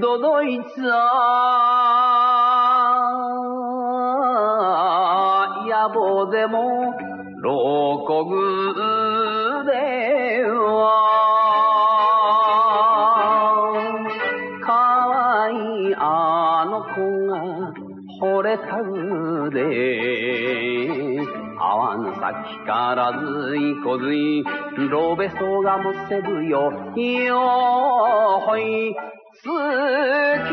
ドドイツは野望でも牢獄惚れた腕泡の先からずいこずいロベソがもせぶよ。よほい好き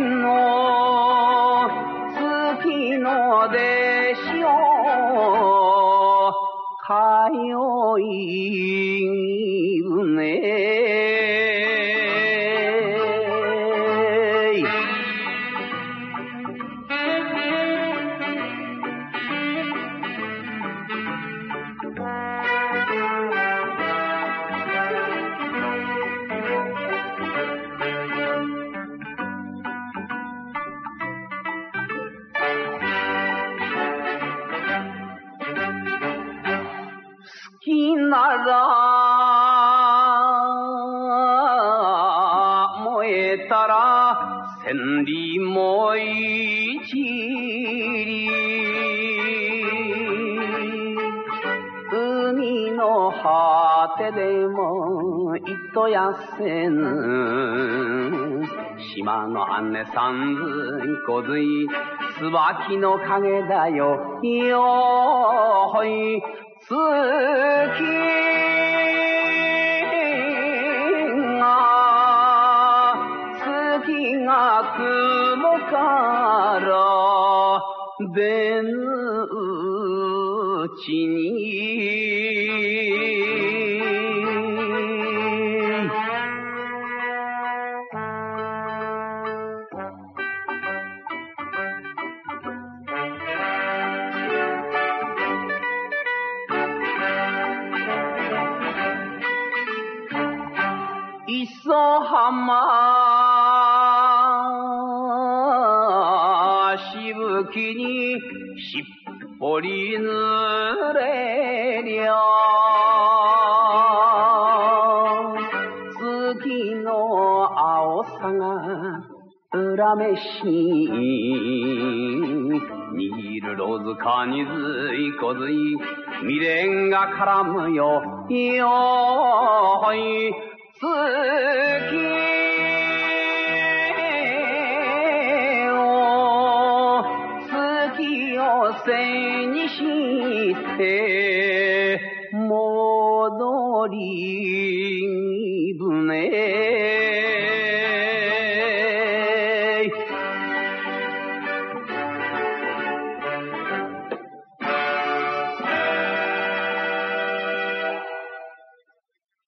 の好きのでしょうかよいねなら燃えたら千里も一里海の果てでも糸やせぬ島の姉さんずいこずい椿の影だよよほい月から出ぬうちに磯浜しぶきに。しっぽり濡れりゃ月の青さが恨めしい握るロズカにずいこずい未練が絡むよよい月。して戻り船